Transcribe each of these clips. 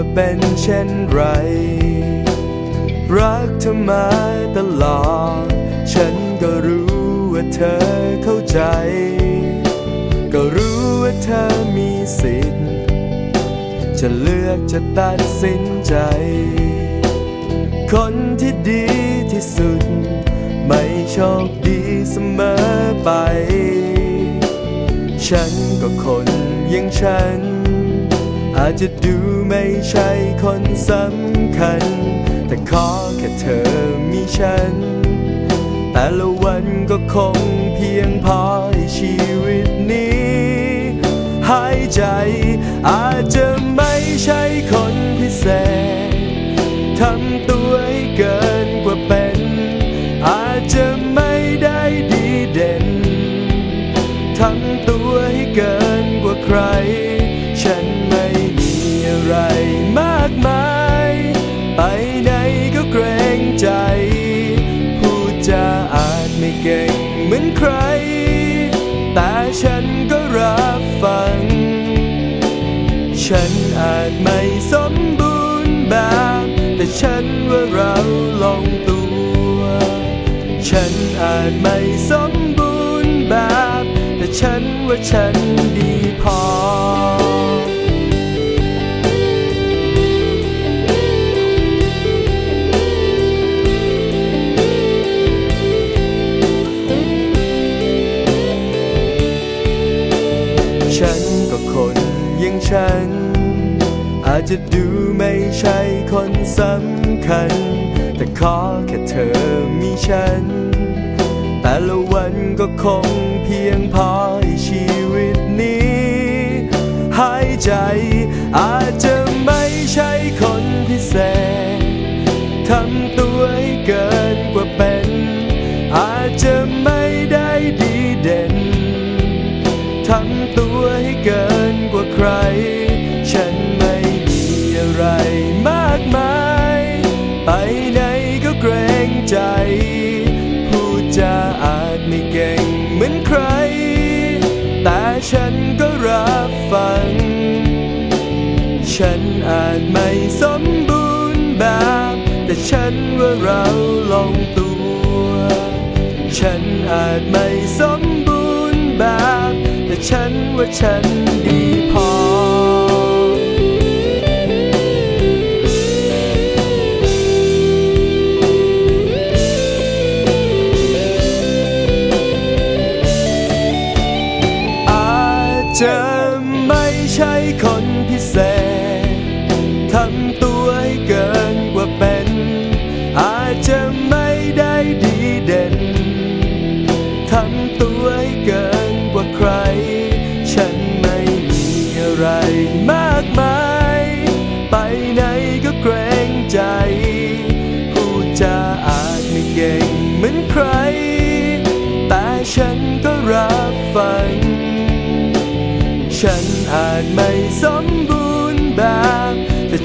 ลอดก็รู้ว่าเป็นเช่นไร รักเธอมาตลอด ฉันก็รู้ว่าเธอเข้าใจ ก็รู้ว่าเธอมีสิทธิ์ จะเลือกจะตัดสินใจ คนที่ดีที่สุด ไม่โชคดีเสมอไป ฉันก็คนอย่างฉัน อาจจะดูไม่ใช่คนสำคัญ แต่ขอแค่เธอมีฉัน แต่ละวันก็คงเพียงพอให้ชีวิตนี้หายใจ อาจจะไม่ใช่คนพิเศษทำตัว จไม่สมบูรณ์แบบ แต่ฉันว่าเราลงตัว ฉันอาจไม่สมบูรณ์แบบ แต่ฉันว่าฉันดีพอ ฉันก็คนอย่างฉัน อาจจะดูไม่ใช่คนสำคัญ แต่ขอแค่เธอมีฉัน แต่ละวันก็คงเพียงพอให้ชีวิตนี้หายใจ อาจจะไม่ใช่คนพิเศษทำตัวให้เกินกว่าเป็น อาจจะไม่ได้ดีเด่นทำตัวให้เกินกว่าใคร ฉันก็รับฟัง ฉันอาจไม่สมบูรณ์แบบ แต่ฉันว่าเราลองตัว ฉันอาจไม่สมบูรณ์แบบ แต่ฉันว่าฉันดี จะไม่ใช่คนพิเศษ ทำตัวให้เกินกว่าเป็น อาจจะไม่ได้ดีเด่น ทำตัวให้เกินกว่าใคร ฉันไม่มีอะไรมากมาย ไปไหนก็เกรงใจ พูดจาอาจไม่เก่งเหมือนใคร แต่ฉัน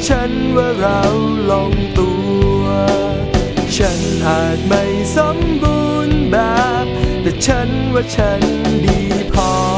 ฉันว่าเราลงตัว ฉันอาจไม่สมบูรณ์แบบ แต่ฉันว่าฉันดีพอ